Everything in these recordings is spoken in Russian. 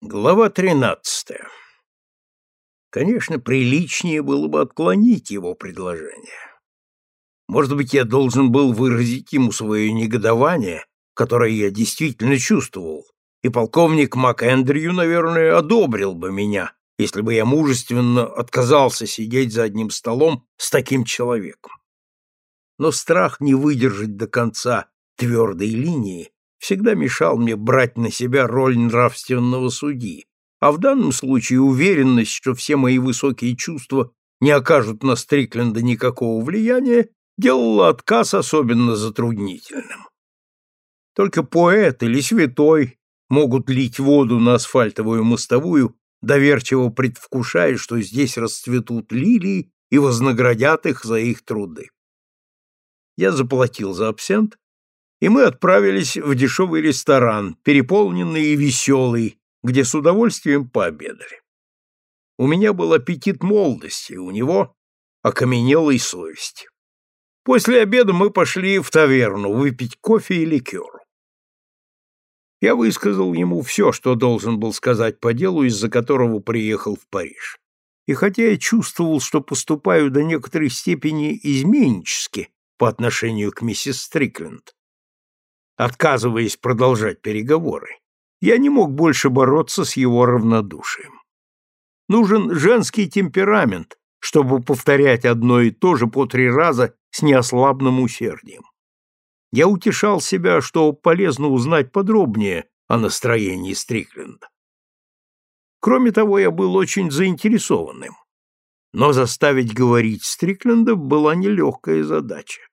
Глава тринадцатая. Конечно, приличнее было бы отклонить его предложение. Может быть, я должен был выразить ему свое негодование, которое я действительно чувствовал, и полковник МакЭндрю, наверное, одобрил бы меня, если бы я мужественно отказался сидеть за одним столом с таким человеком. Но страх не выдержать до конца твердой линии всегда мешал мне брать на себя роль нравственного судьи, а в данном случае уверенность, что все мои высокие чувства не окажут на Стрикленда никакого влияния, делала отказ особенно затруднительным. Только поэт или святой могут лить воду на асфальтовую мостовую, доверчиво предвкушая, что здесь расцветут лилии и вознаградят их за их труды. Я заплатил за абсент и мы отправились в дешевый ресторан, переполненный и веселый, где с удовольствием пообедали. У меня был аппетит молодости, у него окаменелой совести. После обеда мы пошли в таверну выпить кофе и ликер. Я высказал ему все, что должен был сказать по делу, из-за которого приехал в Париж. И хотя я чувствовал, что поступаю до некоторой степени изменнически по отношению к миссис Стрикленд, отказываясь продолжать переговоры, я не мог больше бороться с его равнодушием. Нужен женский темперамент, чтобы повторять одно и то же по три раза с неослабным усердием. Я утешал себя, что полезно узнать подробнее о настроении Стрикленда. Кроме того, я был очень заинтересованным. Но заставить говорить Стрикленда была нелегкая задача.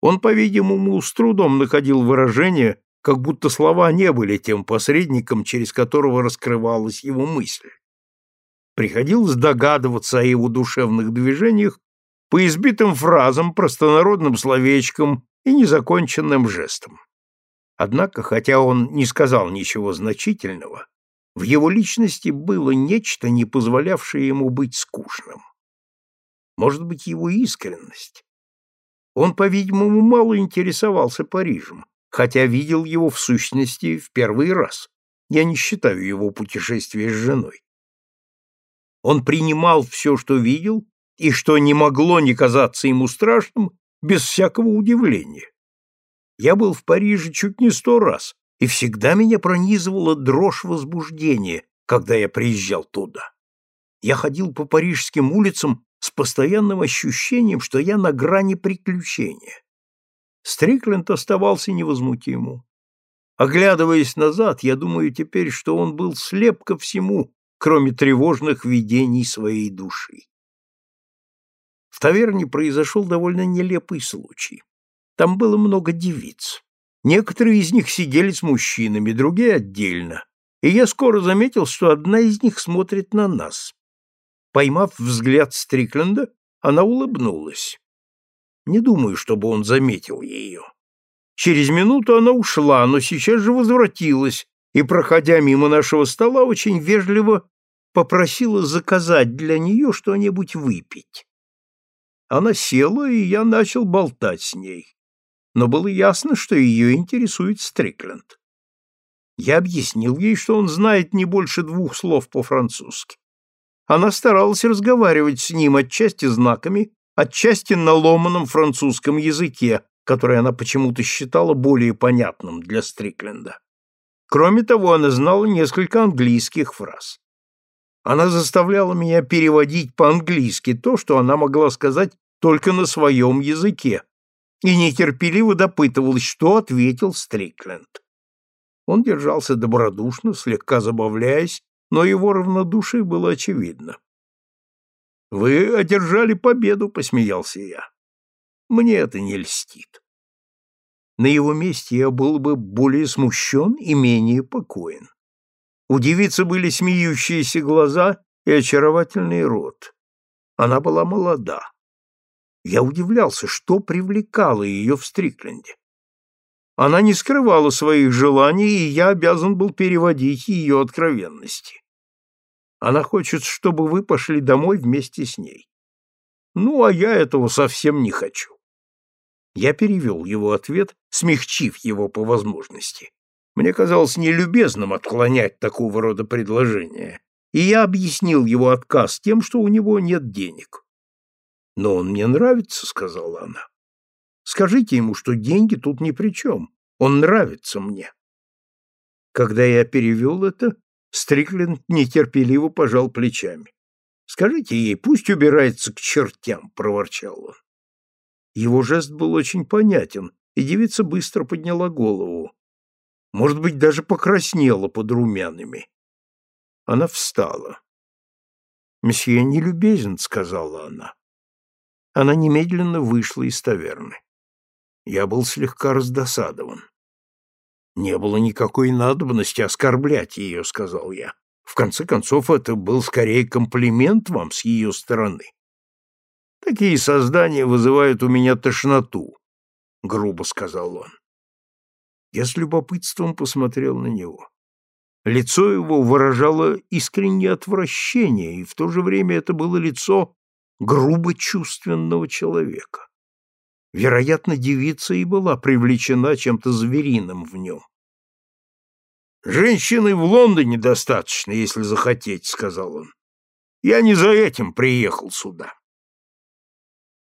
Он, по-видимому, с трудом находил выражение, как будто слова не были тем посредником, через которого раскрывалась его мысль. Приходилось догадываться о его душевных движениях по избитым фразам, простонародным словечкам и незаконченным жестам. Однако, хотя он не сказал ничего значительного, в его личности было нечто, не позволявшее ему быть скучным. Может быть, его искренность, он, по-видимому, мало интересовался Парижем, хотя видел его в сущности в первый раз. Я не считаю его путешествие с женой. Он принимал все, что видел, и что не могло не казаться ему страшным, без всякого удивления. Я был в Париже чуть не сто раз, и всегда меня пронизывала дрожь возбуждения, когда я приезжал туда. Я ходил по парижским улицам постоянным ощущением, что я на грани приключения. Стрикленд оставался невозмутимым. Оглядываясь назад, я думаю теперь, что он был слеп ко всему, кроме тревожных видений своей души. В таверне произошел довольно нелепый случай. Там было много девиц. Некоторые из них сидели с мужчинами, другие отдельно, и я скоро заметил, что одна из них смотрит на нас. Поймав взгляд Стрикленда, она улыбнулась. Не думаю, чтобы он заметил ее. Через минуту она ушла, но сейчас же возвратилась и, проходя мимо нашего стола, очень вежливо попросила заказать для нее что-нибудь выпить. Она села, и я начал болтать с ней. Но было ясно, что ее интересует Стрикленд. Я объяснил ей, что он знает не больше двух слов по-французски она старалась разговаривать с ним отчасти знаками, отчасти на ломаном французском языке, который она почему-то считала более понятным для Стрикленда. Кроме того, она знала несколько английских фраз. Она заставляла меня переводить по-английски то, что она могла сказать только на своем языке, и нетерпеливо допытывалась, что ответил Стрикленд. Он держался добродушно, слегка забавляясь, но его равнодушие было очевидно. «Вы одержали победу», — посмеялся я. «Мне это не льстит. На его месте я был бы более смущен и менее покоен. У девицы были смеющиеся глаза и очаровательный рот. Она была молода. Я удивлялся, что привлекало ее в Стрикленде. Она не скрывала своих желаний, и я обязан был переводить ее откровенности. Она хочет, чтобы вы пошли домой вместе с ней. Ну, а я этого совсем не хочу. Я перевел его ответ, смягчив его по возможности. Мне казалось нелюбезным отклонять такого рода предложения, и я объяснил его отказ тем, что у него нет денег. «Но он мне нравится», — сказала она. «Скажите ему, что деньги тут ни при чем. Он нравится мне». Когда я перевел это, Стрикленд нетерпеливо пожал плечами. «Скажите ей, пусть убирается к чертям», — проворчал он. Его жест был очень понятен, и девица быстро подняла голову. Может быть, даже покраснела под румянами. Она встала. «Месье не любезен», — сказала она. Она немедленно вышла из таверны. Я был слегка раздосадован. «Не было никакой надобности оскорблять ее», — сказал я. «В конце концов, это был скорее комплимент вам с ее стороны». «Такие создания вызывают у меня тошноту», — грубо сказал он. Я с любопытством посмотрел на него. Лицо его выражало искреннее отвращение, и в то же время это было лицо грубо чувственного человека. Вероятно, девица и была привлечена чем-то звериным в нем. «Женщины в Лондоне достаточно, если захотеть», — сказал он. «Я не за этим приехал сюда».